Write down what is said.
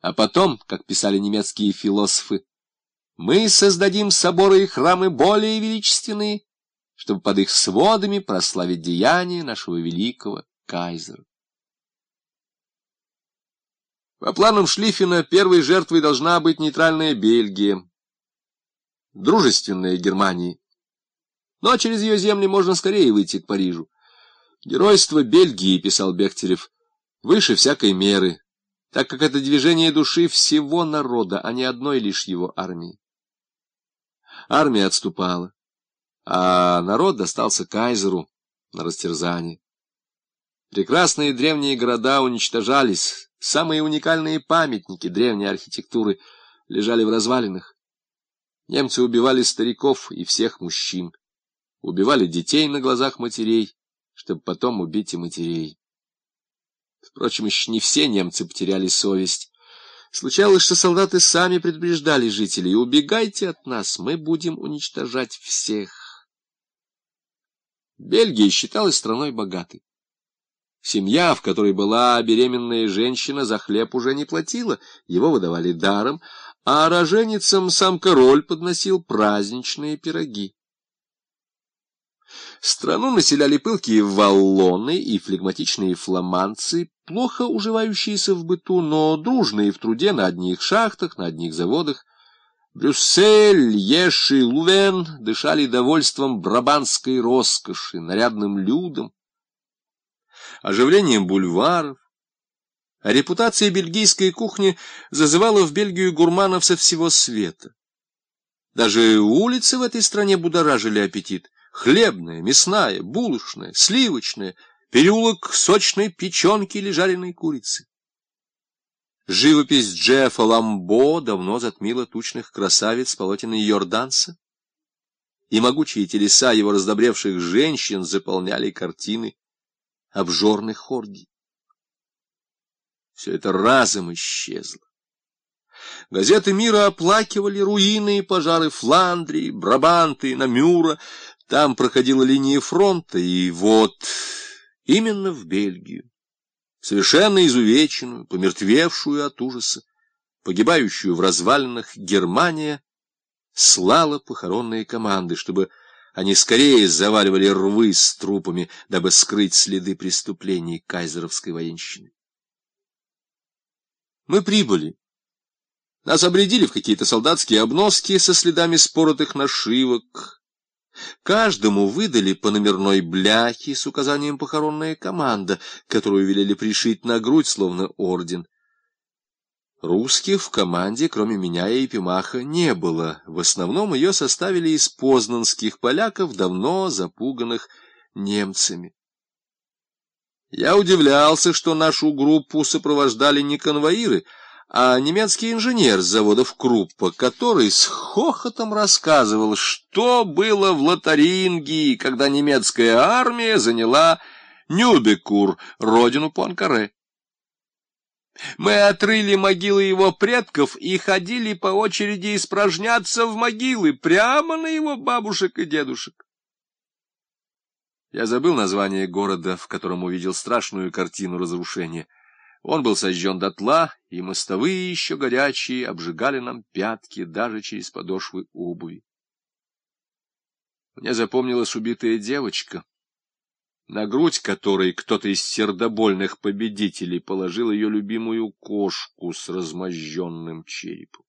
А потом, как писали немецкие философы, мы создадим соборы и храмы более величественные, чтобы под их сводами прославить деяния нашего великого кайзера. По планам Шлиффена первой жертвой должна быть нейтральная Бельгия, дружественная Германии. Но через ее земли можно скорее выйти к Парижу. Геройство Бельгии, писал Бехтерев, выше всякой меры, так как это движение души всего народа, а не одной лишь его армии. Армия отступала, а народ достался кайзеру на растерзание. Прекрасные древние города уничтожались, самые уникальные памятники древней архитектуры лежали в развалинах. Немцы убивали стариков и всех мужчин, убивали детей на глазах матерей, чтобы потом убить и матерей. Впрочем, еще не все немцы потеряли совесть. Случалось, что солдаты сами предупреждали жителей, убегайте от нас, мы будем уничтожать всех. Бельгия считалась страной богатой. Семья, в которой была беременная женщина, за хлеб уже не платила, его выдавали даром, а роженицам сам король подносил праздничные пироги. Страну населяли пылкие валлоны и флегматичные фламандцы, плохо уживающиеся в быту, но дружные в труде на одних шахтах, на одних заводах. Брюссель, Еш и Лувен дышали довольством брабанской роскоши, нарядным людом, оживлением бульваров, а репутация бельгийской кухни зазывала в Бельгию гурманов со всего света. Даже улицы в этой стране будоражили аппетит. Хлебная, мясная, булочная, сливочная, переулок сочной печенки или жареной курицы. Живопись Джеффа Ламбо давно затмила тучных красавиц полотен Йорданса, и могучие телеса его раздобревших женщин заполняли картины обжорных оргий. Все это разом исчезло. Газеты мира оплакивали руины и пожары Фландрии, Брабанты, Намюра. Там проходила линия фронта, и вот именно в Бельгию, совершенно изувеченную, помертвевшую от ужаса, погибающую в развалинах Германия, слала похоронные команды, чтобы они скорее заваливали рвы с трупами, дабы скрыть следы преступлений кайзеровской военщины. Мы прибыли. Нас обрядили в какие-то солдатские обноски со следами споротых нашивок. Каждому выдали по номерной бляхе с указанием похоронная команда, которую велели пришить на грудь, словно орден. Русских в команде, кроме меня и Епимаха, не было. В основном ее составили из познанских поляков, давно запуганных немцами. Я удивлялся, что нашу группу сопровождали не конвоиры, а немецкий инженер с заводов Круппа, который с хохотом рассказывал, что было в Лотарингии, когда немецкая армия заняла Нюбекур, родину Пуанкаре. Мы отрыли могилы его предков и ходили по очереди испражняться в могилы прямо на его бабушек и дедушек. Я забыл название города, в котором увидел страшную картину разрушения. Он был сожжен дотла, и мостовые еще горячие обжигали нам пятки даже через подошвы обуви. Мне запомнилась убитая девочка, на грудь которой кто-то из сердобольных победителей положил ее любимую кошку с размозженным черепом.